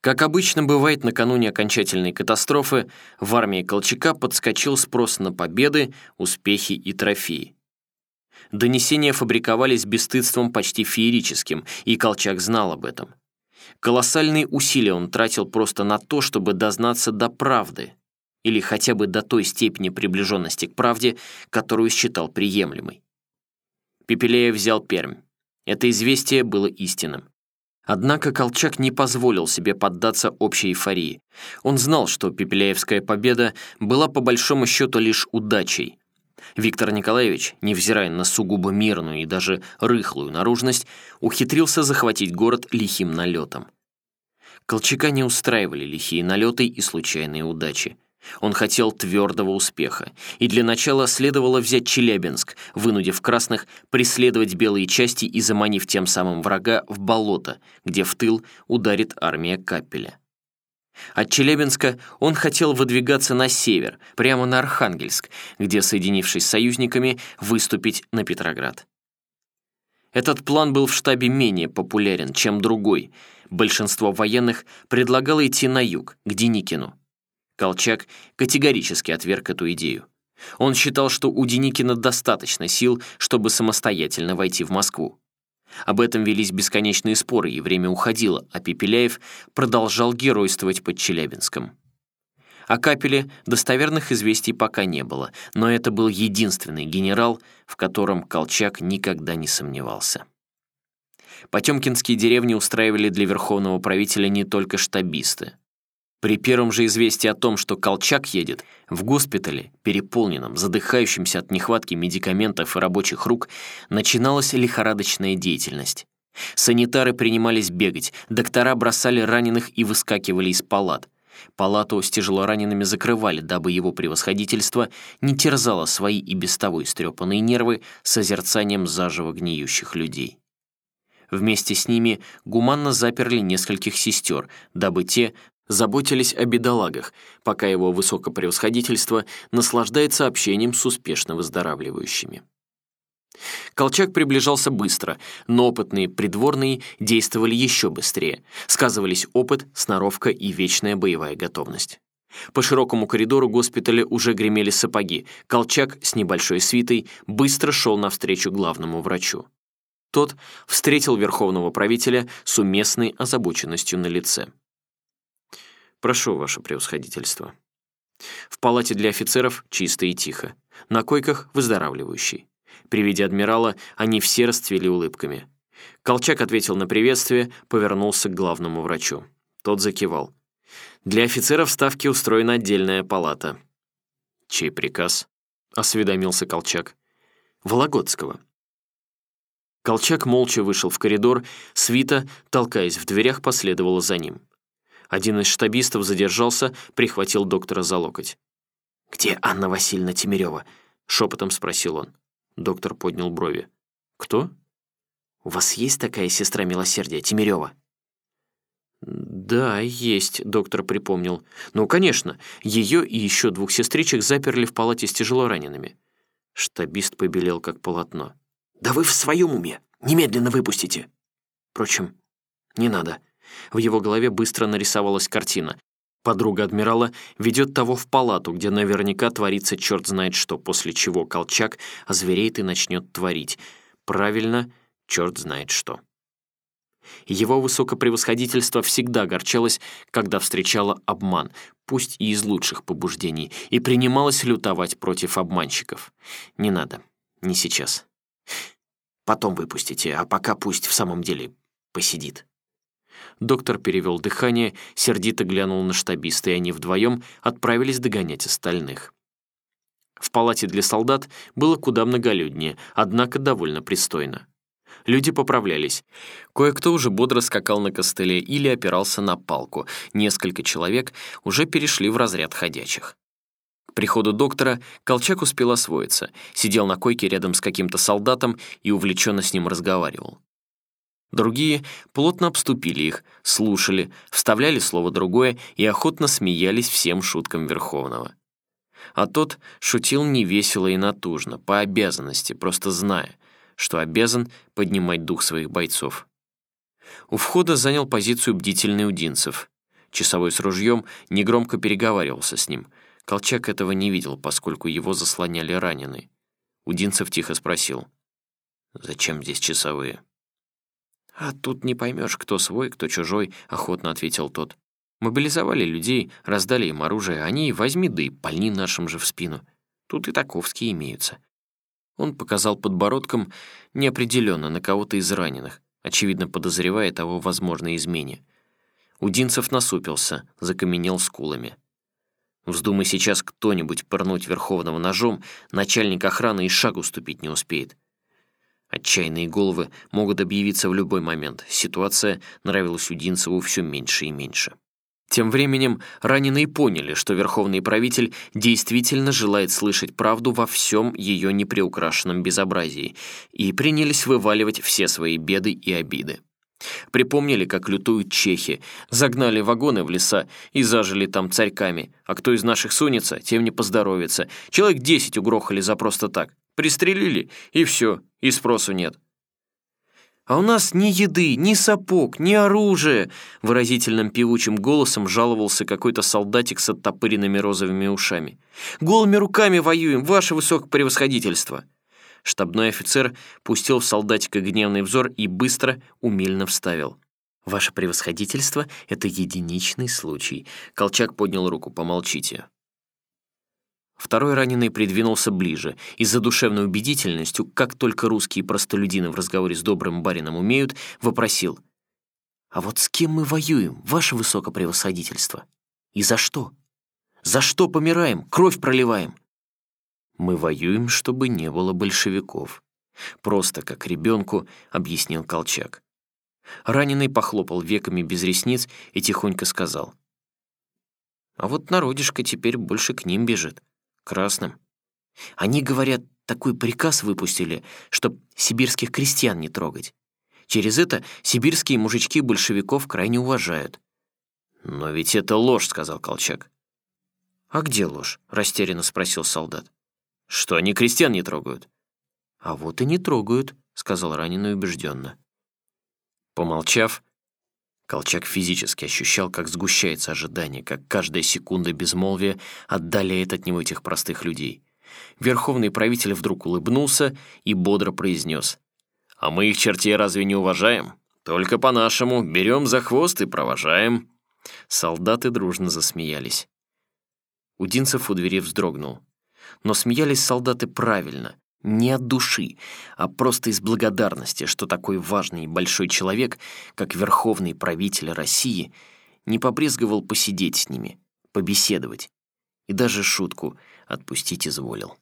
Как обычно бывает накануне окончательной катастрофы, в армии Колчака подскочил спрос на победы, успехи и трофеи. Донесения фабриковались бесстыдством почти феерическим, и Колчак знал об этом. Колоссальные усилия он тратил просто на то, чтобы дознаться до правды, или хотя бы до той степени приближенности к правде, которую считал приемлемой. Пепелеев взял Пермь. Это известие было истинным. Однако Колчак не позволил себе поддаться общей эйфории. Он знал, что Пепеляевская победа была по большому счету лишь удачей. Виктор Николаевич, невзирая на сугубо мирную и даже рыхлую наружность, ухитрился захватить город лихим налетом. Колчака не устраивали лихие налеты и случайные удачи. Он хотел твердого успеха, и для начала следовало взять Челябинск, вынудив красных преследовать белые части и заманив тем самым врага в болото, где в тыл ударит армия Капеля. От Челябинска он хотел выдвигаться на север, прямо на Архангельск, где, соединившись с союзниками, выступить на Петроград. Этот план был в штабе менее популярен, чем другой. Большинство военных предлагало идти на юг, к Деникину. Колчак категорически отверг эту идею. Он считал, что у Деникина достаточно сил, чтобы самостоятельно войти в Москву. Об этом велись бесконечные споры, и время уходило, а Пепеляев продолжал геройствовать под Челябинском. О Капеле достоверных известий пока не было, но это был единственный генерал, в котором Колчак никогда не сомневался. Потемкинские деревни устраивали для верховного правителя не только штабисты. При первом же известии о том, что Колчак едет, в госпитале, переполненном, задыхающемся от нехватки медикаментов и рабочих рук, начиналась лихорадочная деятельность. Санитары принимались бегать, доктора бросали раненых и выскакивали из палат. Палату с тяжелоранеными закрывали, дабы его превосходительство не терзало свои и без того истрепанные нервы созерцанием заживо гниющих людей. Вместе с ними гуманно заперли нескольких сестер, дабы те заботились о бедолагах, пока его высокопревосходительство наслаждается общением с успешно выздоравливающими. Колчак приближался быстро, но опытные придворные действовали еще быстрее. Сказывались опыт, сноровка и вечная боевая готовность. По широкому коридору госпиталя уже гремели сапоги. Колчак с небольшой свитой быстро шел навстречу главному врачу. Тот встретил верховного правителя с уместной озабоченностью на лице. «Прошу, ваше превосходительство». В палате для офицеров чисто и тихо. На койках выздоравливающий. При виде адмирала они все расцвели улыбками. Колчак ответил на приветствие, повернулся к главному врачу. Тот закивал. «Для офицеров в Ставке устроена отдельная палата». «Чей приказ?» — осведомился Колчак. «Вологодского». Колчак молча вышел в коридор, свита, толкаясь в дверях, последовала за ним. Один из штабистов задержался, прихватил доктора за локоть. «Где Анна Васильевна Тимирева?» — шепотом спросил он. Доктор поднял брови. «Кто?» «У вас есть такая сестра милосердия, Тимирева?» «Да, есть», — доктор припомнил. «Ну, конечно, ее и еще двух сестричек заперли в палате с тяжелоранеными». Штабист побелел, как полотно. «Да вы в своем уме! Немедленно выпустите!» «Впрочем, не надо. В его голове быстро нарисовалась картина. Подруга адмирала ведет того в палату, где наверняка творится черт знает что, после чего Колчак озвереет и начнет творить. Правильно, черт знает что. Его высокопревосходительство всегда огорчалось, когда встречало обман, пусть и из лучших побуждений, и принималось лютовать против обманщиков. Не надо, не сейчас. Потом выпустите, а пока пусть в самом деле посидит. Доктор перевел дыхание, сердито глянул на штабиста, и они вдвоем отправились догонять остальных. В палате для солдат было куда многолюднее, однако довольно пристойно. Люди поправлялись. Кое-кто уже бодро скакал на костыле или опирался на палку. Несколько человек уже перешли в разряд ходячих. К приходу доктора Колчак успел освоиться, сидел на койке рядом с каким-то солдатом и увлеченно с ним разговаривал. Другие плотно обступили их, слушали, вставляли слово другое и охотно смеялись всем шуткам Верховного. А тот шутил невесело и натужно, по обязанности, просто зная, что обязан поднимать дух своих бойцов. У входа занял позицию бдительный Удинцев. Часовой с ружьем негромко переговаривался с ним. Колчак этого не видел, поскольку его заслоняли раненые. Удинцев тихо спросил. «Зачем здесь часовые?» «А тут не поймешь, кто свой, кто чужой», — охотно ответил тот. «Мобилизовали людей, раздали им оружие, они возьми да и пальни нашим же в спину. Тут и таковские имеются». Он показал подбородком неопределенно на кого-то из раненых, очевидно подозревая того возможной измене. Удинцев насупился, закаменел скулами. Вздумай сейчас кто-нибудь пырнуть Верховного ножом, начальник охраны и шагу ступить не успеет. Отчаянные головы могут объявиться в любой момент. Ситуация нравилась Удинцеву все меньше и меньше. Тем временем раненые поняли, что верховный правитель действительно желает слышать правду во всем ее неприукрашенном безобразии, и принялись вываливать все свои беды и обиды. Припомнили, как лютуют чехи, загнали вагоны в леса и зажили там царьками, а кто из наших сунется, тем не поздоровится. Человек десять угрохали за просто так. Пристрелили, и все, и спросу нет. «А у нас ни еды, ни сапог, ни оружия!» Выразительным певучим голосом жаловался какой-то солдатик с оттопыренными розовыми ушами. «Голыми руками воюем, ваше высокопревосходительство!» Штабной офицер пустил в солдатика гневный взор и быстро, умильно вставил. «Ваше превосходительство — это единичный случай». Колчак поднял руку, помолчите. Второй раненый придвинулся ближе и за душевной убедительностью, как только русские простолюдины в разговоре с добрым барином умеют, вопросил. «А вот с кем мы воюем, ваше высокопревосходительство? И за что? За что помираем, кровь проливаем?» «Мы воюем, чтобы не было большевиков», — просто как ребенку объяснил Колчак. Раненый похлопал веками без ресниц и тихонько сказал. «А вот народишко теперь больше к ним бежит» красным. Они, говорят, такой приказ выпустили, чтоб сибирских крестьян не трогать. Через это сибирские мужички большевиков крайне уважают. «Но ведь это ложь», — сказал Колчак. «А где ложь?» — растерянно спросил солдат. «Что они крестьян не трогают?» «А вот и не трогают», — сказал раненый убежденно. Помолчав, Колчак физически ощущал, как сгущается ожидание, как каждая секунда безмолвия отдаляет от него этих простых людей. Верховный правитель вдруг улыбнулся и бодро произнес. «А мы их чертей разве не уважаем? Только по-нашему, берем за хвост и провожаем». Солдаты дружно засмеялись. Удинцев у двери вздрогнул. Но смеялись солдаты правильно, не от души, а просто из благодарности, что такой важный и большой человек, как верховный правитель России, не побрезговал посидеть с ними, побеседовать и даже шутку отпустить изволил.